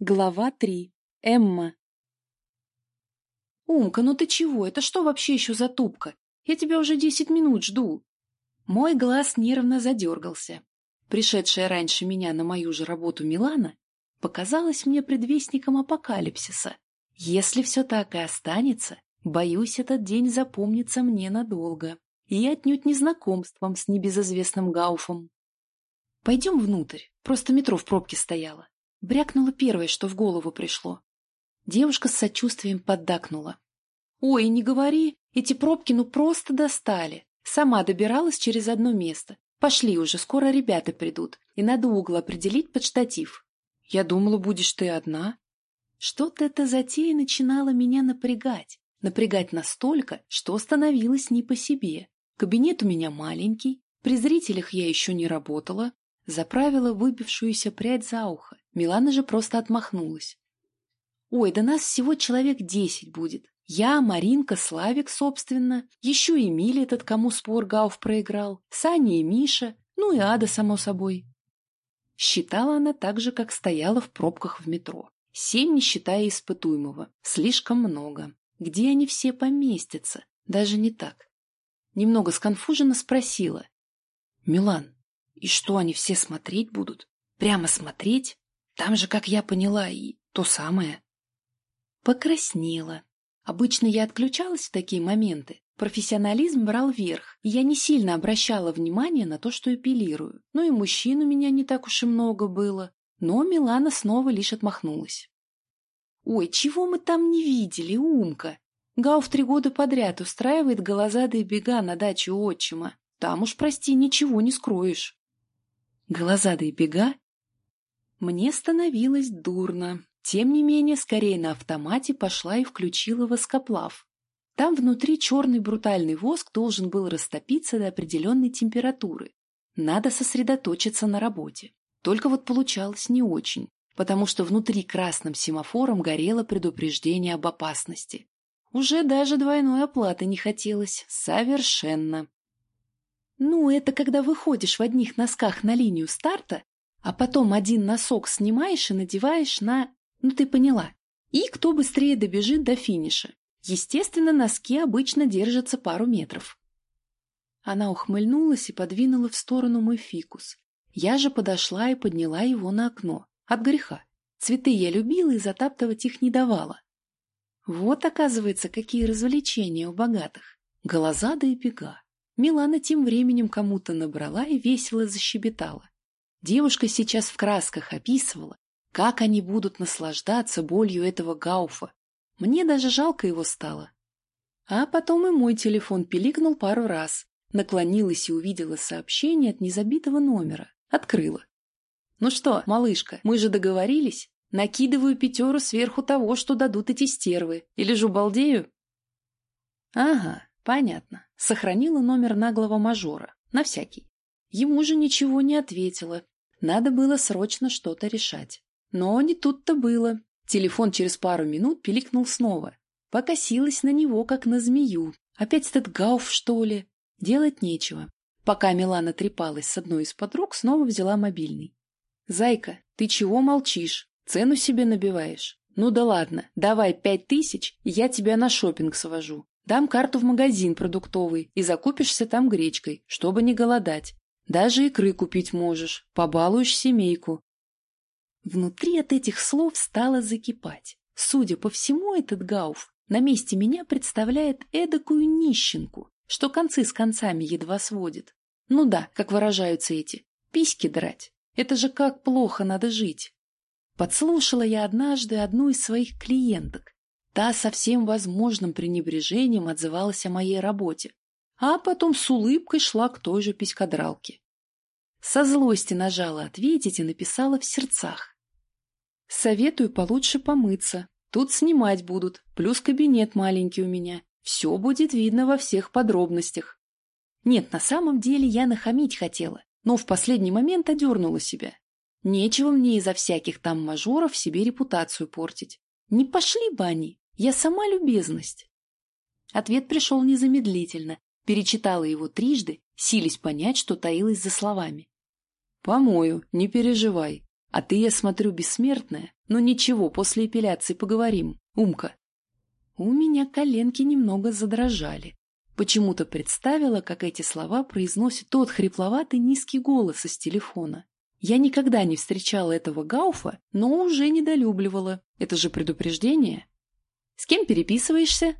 Глава 3. Эмма. «Умка, ну ты чего? Это что вообще еще за тупка? Я тебя уже десять минут жду». Мой глаз нервно задергался. Пришедшая раньше меня на мою же работу Милана показалась мне предвестником апокалипсиса. Если все так и останется, боюсь, этот день запомнится мне надолго. И отнюдь не знакомством с небезызвестным Гауфом. «Пойдем внутрь, просто метро в пробке стояло». Брякнуло первое, что в голову пришло. Девушка с сочувствием поддакнула. «Ой, не говори, эти пробки ну просто достали. Сама добиралась через одно место. Пошли уже, скоро ребята придут, и надо угол определить под штатив. Я думала, будешь ты одна». Что-то эта затея начинала меня напрягать. Напрягать настолько, что становилось не по себе. Кабинет у меня маленький, при зрителях я еще не работала, заправила выбившуюся прядь за ухо. Милана же просто отмахнулась. «Ой, да нас всего человек десять будет. Я, Маринка, Славик, собственно, еще и Миля этот, кому спор Гауф проиграл, Саня и Миша, ну и Ада, само собой». Считала она так же, как стояла в пробках в метро. Семь, не считая испытуемого. Слишком много. Где они все поместятся? Даже не так. Немного сконфуженно спросила. «Милан, и что, они все смотреть будут? Прямо смотреть? Там же, как я поняла, и то самое. Покраснела. Обычно я отключалась в такие моменты. Профессионализм брал верх, и я не сильно обращала внимание на то, что эпилирую. Ну и мужчин у меня не так уж и много было. Но Милана снова лишь отмахнулась. «Ой, чего мы там не видели, Умка? Гауф три года подряд устраивает голозадые бега на даче отчима. Там уж, прости, ничего не скроешь». «Голозадые бега? Мне становилось дурно. Тем не менее, скорее на автомате пошла и включила воскоплав. Там внутри черный брутальный воск должен был растопиться до определенной температуры. Надо сосредоточиться на работе. Только вот получалось не очень, потому что внутри красным семафором горело предупреждение об опасности. Уже даже двойной оплаты не хотелось. Совершенно. Ну, это когда выходишь в одних носках на линию старта а потом один носок снимаешь и надеваешь на... Ну, ты поняла. И кто быстрее добежит до финиша. Естественно, носки обычно держатся пару метров. Она ухмыльнулась и подвинула в сторону мой фикус. Я же подошла и подняла его на окно. От греха. Цветы я любила и затаптывать их не давала. Вот, оказывается, какие развлечения у богатых. Голозада и бега. Милана тем временем кому-то набрала и весело защебетала. Девушка сейчас в красках описывала, как они будут наслаждаться болью этого гауфа. Мне даже жалко его стало. А потом и мой телефон пиликнул пару раз. Наклонилась и увидела сообщение от незабитого номера. Открыла. «Ну что, малышка, мы же договорились? Накидываю пятеру сверху того, что дадут эти стервы. Или же балдею?» «Ага, понятно. Сохранила номер наглого мажора. На всякий. Ему же ничего не ответила, надо было срочно что-то решать. Но не тут-то было. Телефон через пару минут пиликнул снова. Покосилась на него, как на змею. Опять этот гауф, что ли? Делать нечего. Пока Милана трепалась с одной из подруг, снова взяла мобильный. «Зайка, ты чего молчишь? Цену себе набиваешь? Ну да ладно, давай пять тысяч, я тебя на шопинг свожу. Дам карту в магазин продуктовый и закупишься там гречкой, чтобы не голодать. Даже икры купить можешь, побалуешь семейку. Внутри от этих слов стало закипать. Судя по всему, этот Гауф на месте меня представляет эдакую нищенку, что концы с концами едва сводит. Ну да, как выражаются эти, письки драть. Это же как плохо надо жить. Подслушала я однажды одну из своих клиенток. Та со всем возможным пренебрежением отзывалась о моей работе, а потом с улыбкой шла к той же писькодралке. Со злости нажала ответить и написала в сердцах. Советую получше помыться. Тут снимать будут, плюс кабинет маленький у меня. Все будет видно во всех подробностях. Нет, на самом деле я нахамить хотела, но в последний момент одернула себя. Нечего мне из-за всяких там мажоров себе репутацию портить. Не пошли бы они, я сама любезность. Ответ пришел незамедлительно, Перечитала его трижды, сились понять, что таилось за словами. «Помою, не переживай. А ты, я смотрю, бессмертная. Но ничего, после эпиляции поговорим. Умка. У меня коленки немного задрожали. Почему-то представила, как эти слова произносит тот хрипловатый низкий голос из телефона. Я никогда не встречала этого Гауфа, но уже недолюбливала. Это же предупреждение. «С кем переписываешься?»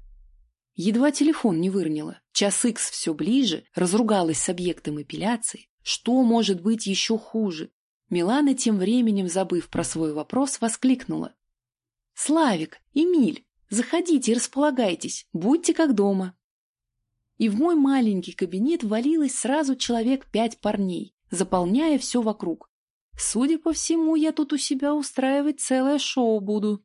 Едва телефон не выронила. Час икс все ближе, разругалась с объектом эпиляции. Что может быть еще хуже? Милана, тем временем, забыв про свой вопрос, воскликнула. «Славик, Эмиль, заходите и располагайтесь, будьте как дома». И в мой маленький кабинет валилось сразу человек пять парней, заполняя все вокруг. Судя по всему, я тут у себя устраивать целое шоу буду.